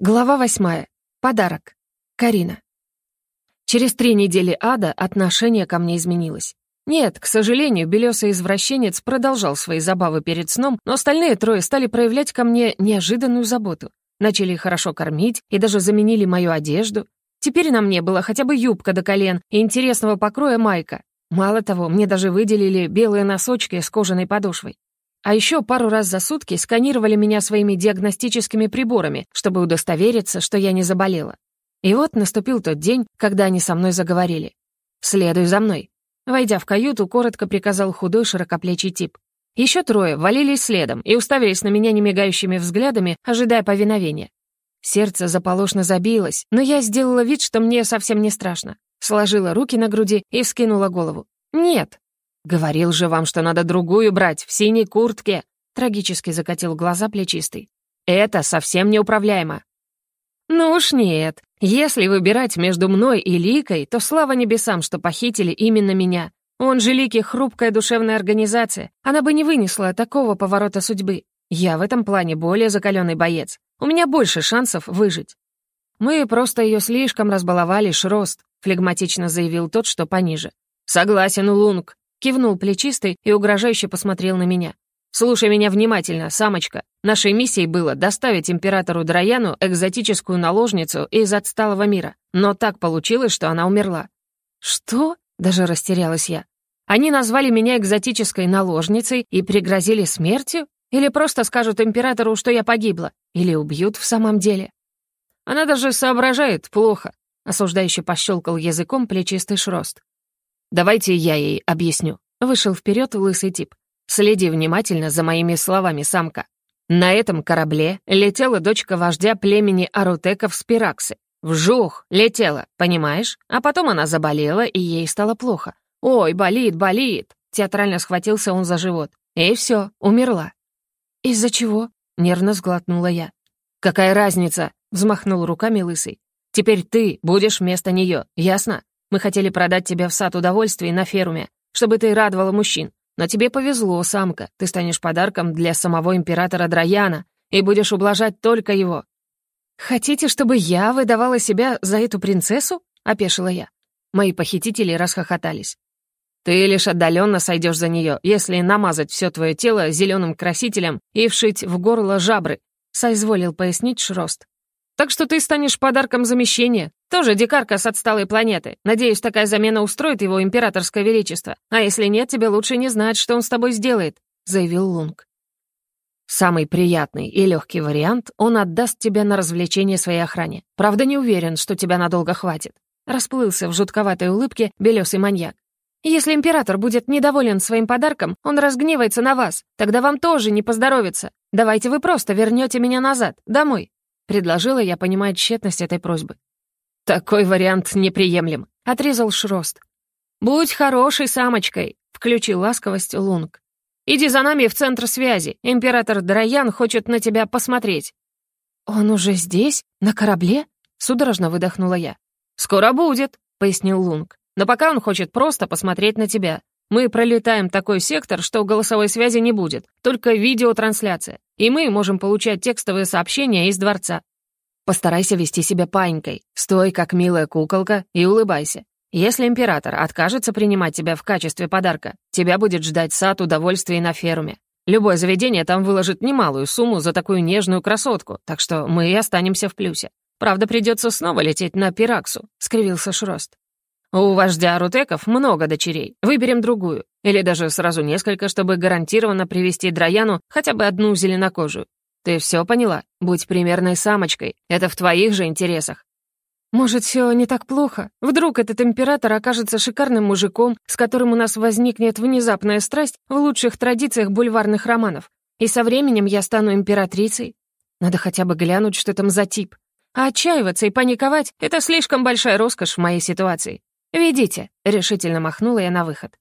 Глава восьмая. Подарок. Карина. Через три недели ада отношение ко мне изменилось. Нет, к сожалению, белесый извращенец продолжал свои забавы перед сном, но остальные трое стали проявлять ко мне неожиданную заботу. Начали хорошо кормить и даже заменили мою одежду. Теперь на мне была хотя бы юбка до колен и интересного покроя майка. Мало того, мне даже выделили белые носочки с кожаной подошвой. А еще пару раз за сутки сканировали меня своими диагностическими приборами, чтобы удостовериться, что я не заболела. И вот наступил тот день, когда они со мной заговорили. «Следуй за мной». Войдя в каюту, коротко приказал худой широкоплечий тип. Еще трое валились следом и уставились на меня немигающими взглядами, ожидая повиновения. Сердце заполошно забилось, но я сделала вид, что мне совсем не страшно. Сложила руки на груди и вскинула голову. «Нет, «Говорил же вам, что надо другую брать, в синей куртке!» Трагически закатил глаза плечистый. «Это совсем неуправляемо!» «Ну уж нет. Если выбирать между мной и Ликой, то слава небесам, что похитили именно меня. Он же Лики — хрупкая душевная организация. Она бы не вынесла такого поворота судьбы. Я в этом плане более закаленный боец. У меня больше шансов выжить. Мы просто ее слишком разбаловали, Шрост», — флегматично заявил тот, что пониже. «Согласен, Лунг», Кивнул плечистый и угрожающе посмотрел на меня. «Слушай меня внимательно, самочка. Нашей миссией было доставить императору Драяну экзотическую наложницу из отсталого мира. Но так получилось, что она умерла». «Что?» — даже растерялась я. «Они назвали меня экзотической наложницей и пригрозили смертью? Или просто скажут императору, что я погибла? Или убьют в самом деле?» «Она даже соображает плохо», — осуждающе пощелкал языком плечистый шрост. «Давайте я ей объясню». Вышел вперед лысый тип. «Следи внимательно за моими словами, самка. На этом корабле летела дочка вождя племени Арутеков Спираксы. Вжух, летела, понимаешь? А потом она заболела, и ей стало плохо. «Ой, болит, болит!» Театрально схватился он за живот. И все, умерла. «Из-за чего?» — нервно сглотнула я. «Какая разница?» — взмахнул руками лысый. «Теперь ты будешь вместо нее, ясно? Мы хотели продать тебя в сад удовольствий на феруме, чтобы ты радовала мужчин. Но тебе повезло, самка. Ты станешь подарком для самого императора Драяна и будешь ублажать только его». «Хотите, чтобы я выдавала себя за эту принцессу?» — опешила я. Мои похитители расхохотались. «Ты лишь отдаленно сойдешь за нее, если намазать все твое тело зеленым красителем и вшить в горло жабры», — соизволил пояснить Шрост. Так что ты станешь подарком замещения. Тоже дикарка с отсталой планеты. Надеюсь, такая замена устроит его императорское величество. А если нет, тебе лучше не знать, что он с тобой сделает», — заявил Лунг. «Самый приятный и легкий вариант — он отдаст тебя на развлечение своей охране. Правда, не уверен, что тебя надолго хватит». Расплылся в жутковатой улыбке белесый маньяк. «Если император будет недоволен своим подарком, он разгневается на вас. Тогда вам тоже не поздоровится. Давайте вы просто вернете меня назад, домой. Предложила я, понимая тщетность этой просьбы. «Такой вариант неприемлем», — отрезал Шрост. «Будь хорошей самочкой», — включил ласковость Лунг. «Иди за нами в центр связи. Император Драян хочет на тебя посмотреть». «Он уже здесь? На корабле?» — судорожно выдохнула я. «Скоро будет», — пояснил Лунг. «Но пока он хочет просто посмотреть на тебя. Мы пролетаем такой сектор, что голосовой связи не будет, только видеотрансляция, и мы можем получать текстовые сообщения из дворца. Постарайся вести себя паинькой, стой как милая куколка и улыбайся. Если император откажется принимать тебя в качестве подарка, тебя будет ждать сад удовольствий на феруме. Любое заведение там выложит немалую сумму за такую нежную красотку, так что мы и останемся в плюсе. Правда, придется снова лететь на Пираксу», — скривился Шрост. У вождя Рутеков много дочерей. Выберем другую. Или даже сразу несколько, чтобы гарантированно привести Драяну хотя бы одну зеленокожую. Ты все поняла? Будь примерной самочкой. Это в твоих же интересах. Может, все не так плохо? Вдруг этот император окажется шикарным мужиком, с которым у нас возникнет внезапная страсть в лучших традициях бульварных романов. И со временем я стану императрицей. Надо хотя бы глянуть, что там за тип. А отчаиваться и паниковать — это слишком большая роскошь в моей ситуации. «Ведите», — решительно махнула я на выход.